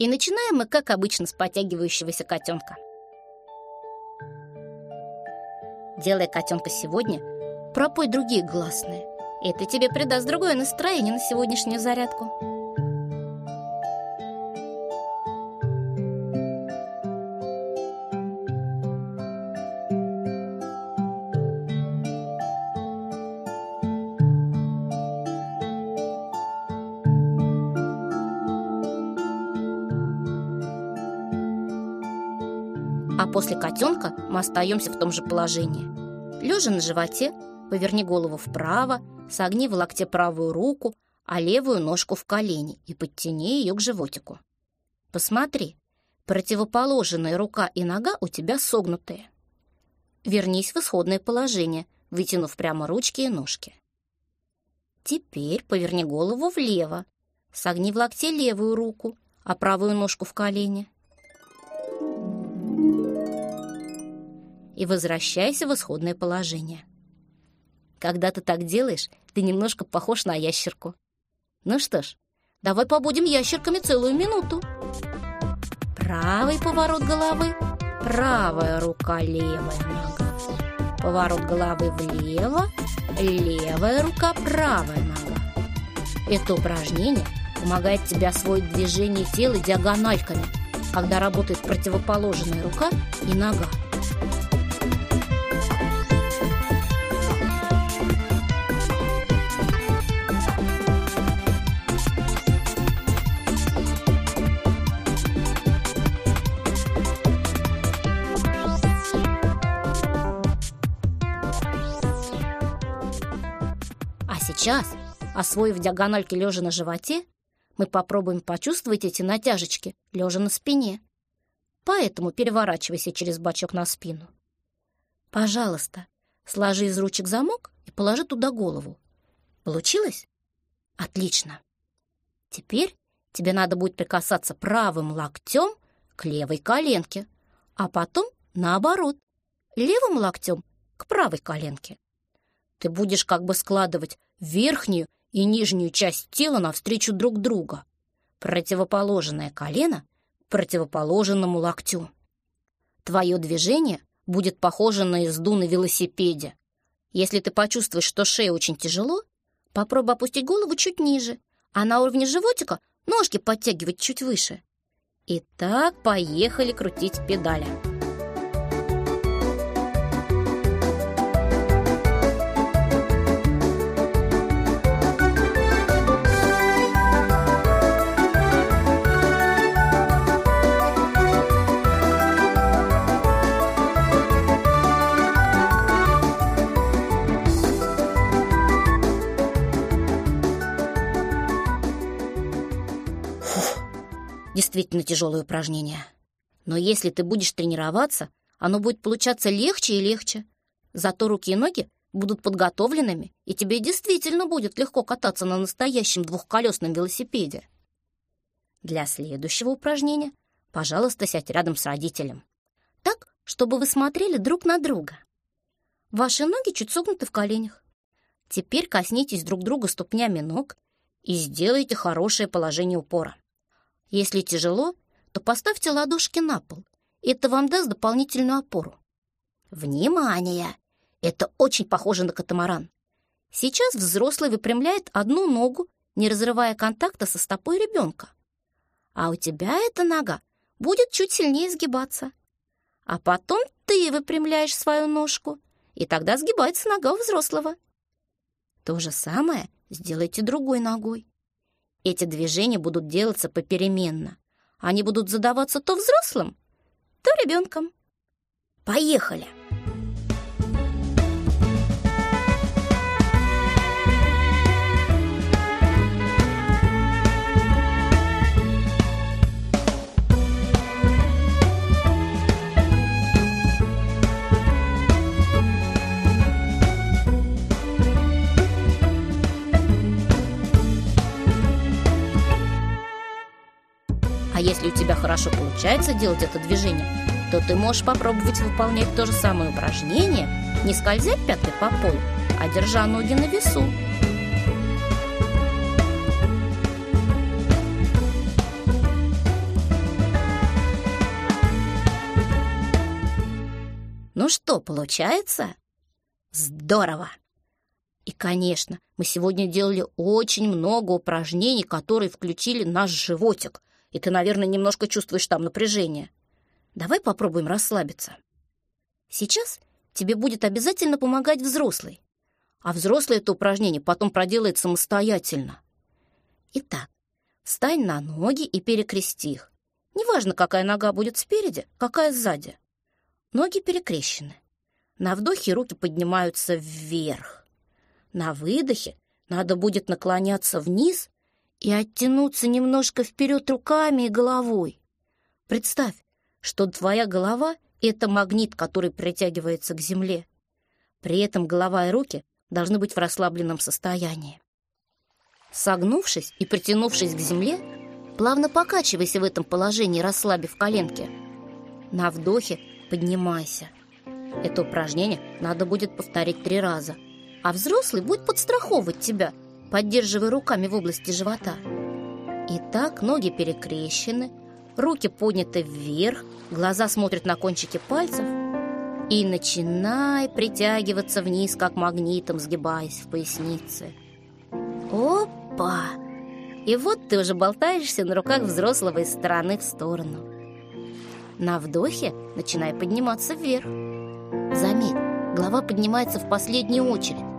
И начинаем мы, как обычно, с подтягивающегося котенка. Делая котенка сегодня, пропой другие гласные. Это тебе придаст другое настроение на сегодняшнюю зарядку. А после котенка мы остаемся в том же положении. Лежа на животе, поверни голову вправо, согни в локте правую руку, а левую ножку в колени и подтяни ее к животику. Посмотри, противоположная рука и нога у тебя согнутые. Вернись в исходное положение, вытянув прямо ручки и ножки. Теперь поверни голову влево, согни в локте левую руку, а правую ножку в колени. И возвращайся в исходное положение. Когда ты так делаешь, ты немножко похож на ящерку. Ну что ж, давай побудем ящерками целую минуту. Правый поворот головы, правая рука, левая нога. Поворот головы влево, левая рука, правая нога. Это упражнение помогает тебе освоить движение тела диагональками, когда работает противоположная рука и нога. Сейчас, освоив диагональки лежа на животе, мы попробуем почувствовать эти натяжечки, лежа на спине. Поэтому переворачивайся через бочок на спину. Пожалуйста, сложи из ручек замок и положи туда голову. Получилось? Отлично. Теперь тебе надо будет прикасаться правым локтем к левой коленке, а потом наоборот, левым локтем к правой коленке. Ты будешь как бы складывать верхнюю и нижнюю часть тела навстречу друг друга. Противоположное колено противоположному локтю. Твое движение будет похоже на езду на велосипеде. Если ты почувствуешь, что шея очень тяжело, попробуй опустить голову чуть ниже, а на уровне животика ножки подтягивать чуть выше. И так поехали крутить педали. Действительно тяжелое упражнение. Но если ты будешь тренироваться, оно будет получаться легче и легче. Зато руки и ноги будут подготовленными, и тебе действительно будет легко кататься на настоящем двухколесном велосипеде. Для следующего упражнения, пожалуйста, сядь рядом с родителем. Так, чтобы вы смотрели друг на друга. Ваши ноги чуть согнуты в коленях. Теперь коснитесь друг друга ступнями ног и сделайте хорошее положение упора. Если тяжело, то поставьте ладошки на пол. Это вам даст дополнительную опору. Внимание! Это очень похоже на катамаран. Сейчас взрослый выпрямляет одну ногу, не разрывая контакта со стопой ребенка. А у тебя эта нога будет чуть сильнее сгибаться. А потом ты выпрямляешь свою ножку, и тогда сгибается нога у взрослого. То же самое сделайте другой ногой. Эти движения будут делаться попеременно. Они будут задаваться то взрослым, то ребенком. Поехали! Если у тебя хорошо получается делать это движение, то ты можешь попробовать выполнять то же самое упражнение, не скользя пяткой по полу, а держа ноги на весу. Ну что, получается? Здорово! И, конечно, мы сегодня делали очень много упражнений, которые включили наш животик – и ты, наверное, немножко чувствуешь там напряжение. Давай попробуем расслабиться. Сейчас тебе будет обязательно помогать взрослый. А взрослый это упражнение потом проделает самостоятельно. Итак, встань на ноги и перекрести их. Неважно, какая нога будет спереди, какая сзади. Ноги перекрещены. На вдохе руки поднимаются вверх. На выдохе надо будет наклоняться вниз и оттянуться немножко вперед руками и головой. Представь, что твоя голова — это магнит, который притягивается к земле. При этом голова и руки должны быть в расслабленном состоянии. Согнувшись и притянувшись к земле, плавно покачивайся в этом положении, расслабив коленки. На вдохе поднимайся. Это упражнение надо будет повторить три раза. А взрослый будет подстраховывать тебя, поддерживая руками в области живота. Итак, ноги перекрещены, руки подняты вверх, глаза смотрят на кончики пальцев. И начинай притягиваться вниз, как магнитом, сгибаясь в пояснице. Опа! И вот ты уже болтаешься на руках взрослого из стороны в сторону. На вдохе начинай подниматься вверх. Заметь, голова поднимается в последнюю очередь.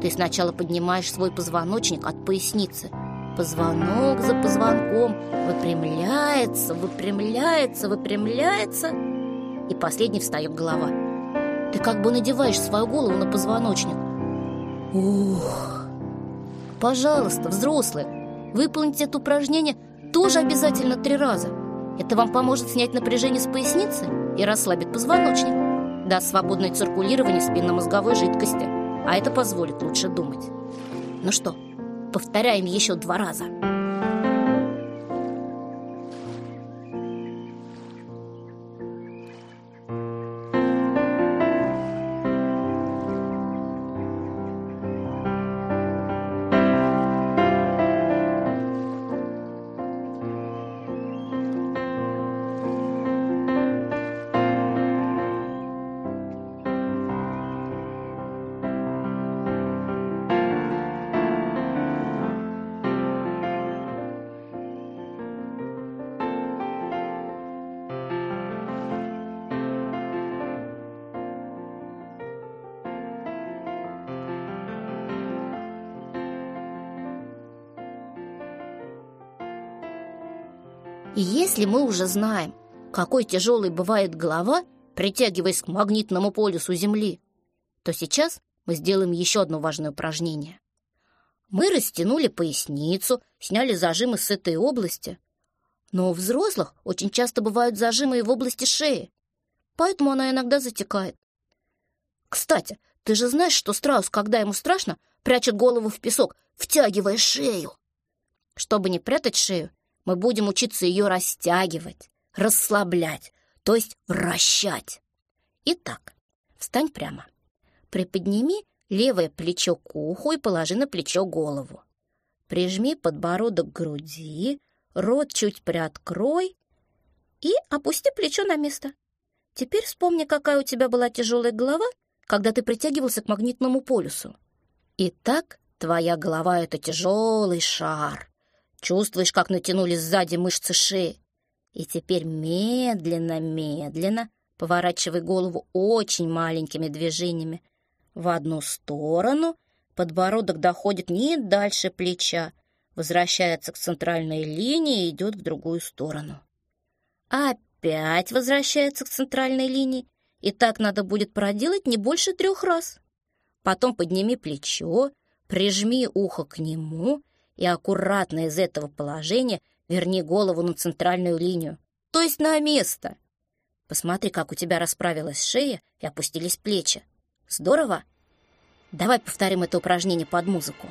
Ты сначала поднимаешь свой позвоночник от поясницы. Позвонок за позвонком выпрямляется, выпрямляется, выпрямляется. И последний встает голова. Ты как бы надеваешь свою голову на позвоночник. Ух! Пожалуйста, взрослые, выполните это упражнение тоже обязательно три раза. Это вам поможет снять напряжение с поясницы и расслабит позвоночник. Даст свободное циркулирование спинномозговой жидкости, а это позволит лучше думать. Ну что, повторяем еще два раза. И если мы уже знаем, какой тяжелой бывает голова, притягиваясь к магнитному полюсу Земли, то сейчас мы сделаем еще одно важное упражнение. Мы растянули поясницу, сняли зажимы с этой области. Но у взрослых очень часто бывают зажимы и в области шеи, поэтому она иногда затекает. Кстати, ты же знаешь, что страус, когда ему страшно, прячет голову в песок, втягивая шею. Чтобы не прятать шею, мы будем учиться ее растягивать, расслаблять, то есть вращать. Итак, встань прямо. Приподними левое плечо к уху и положи на плечо голову. Прижми подбородок к груди, рот чуть приоткрой и опусти плечо на место. Теперь вспомни, какая у тебя была тяжелая голова, когда ты притягивался к магнитному полюсу. Итак, твоя голова — это тяжелый шар. Чувствуешь, как натянулись сзади мышцы шеи. И теперь медленно-медленно поворачивай голову очень маленькими движениями. В одну сторону подбородок доходит не дальше плеча, возвращается к центральной линии и идет в другую сторону. Опять возвращается к центральной линии, и так надо будет проделать не больше трех раз. Потом подними плечо, прижми ухо к нему — и аккуратно из этого положения верни голову на центральную линию, то есть на место. Посмотри, как у тебя расправилась шея и опустились плечи. Здорово? Давай повторим это упражнение под музыку.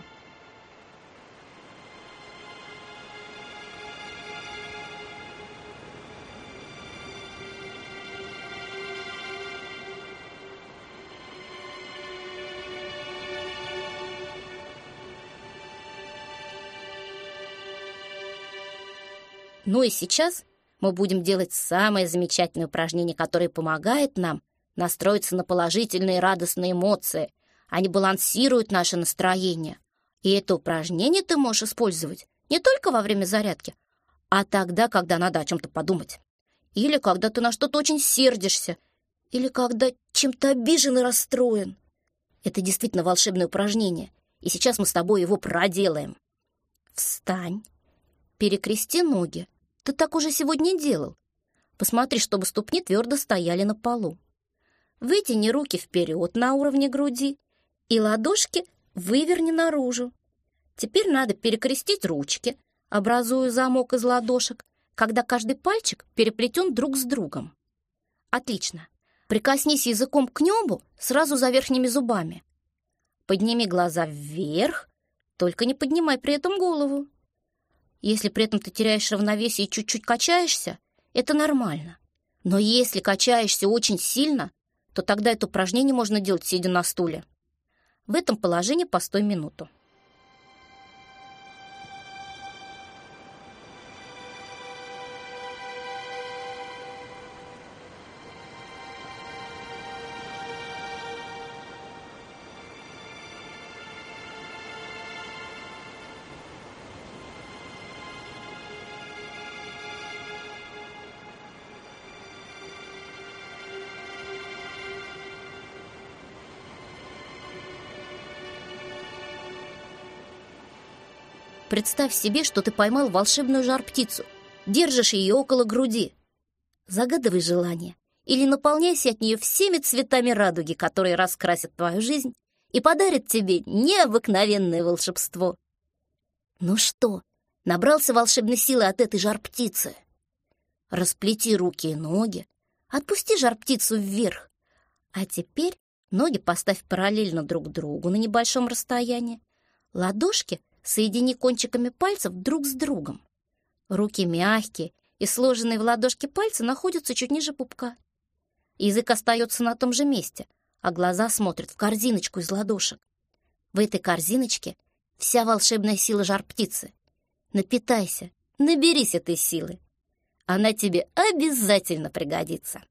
Ну и сейчас мы будем делать самое замечательное упражнение, которое помогает нам настроиться на положительные радостные эмоции. Они балансируют наше настроение. И это упражнение ты можешь использовать не только во время зарядки, а тогда, когда надо о чем-то подумать. Или когда ты на что-то очень сердишься, или когда чем-то обижен и расстроен. Это действительно волшебное упражнение, и сейчас мы с тобой его проделаем. Встань, перекрести ноги. Ты так уже сегодня делал. Посмотри, чтобы ступни твердо стояли на полу. Вытяни руки вперед на уровне груди и ладошки выверни наружу. Теперь надо перекрестить ручки, образуя замок из ладошек, когда каждый пальчик переплетен друг с другом. Отлично. Прикоснись языком к небу сразу за верхними зубами. Подними глаза вверх, только не поднимай при этом голову. Если при этом ты теряешь равновесие и чуть-чуть качаешься, это нормально. Но если качаешься очень сильно, то тогда это упражнение можно делать, сидя на стуле. В этом положении постой минуту. Представь себе, что ты поймал волшебную жар-птицу, держишь ее около груди. Загадывай желание или наполняйся от нее всеми цветами радуги, которые раскрасят твою жизнь и подарят тебе необыкновенное волшебство. Ну что, набрался волшебной силы от этой жар-птицы? Расплети руки и ноги, отпусти жар-птицу вверх. А теперь ноги поставь параллельно друг другу на небольшом расстоянии. Ладошки — Соедини кончиками пальцев друг с другом. Руки мягкие, и сложенные в ладошки пальцы находятся чуть ниже пупка. Язык остается на том же месте, а глаза смотрят в корзиночку из ладошек. В этой корзиночке вся волшебная сила жар-птицы. Напитайся, наберись этой силы. Она тебе обязательно пригодится.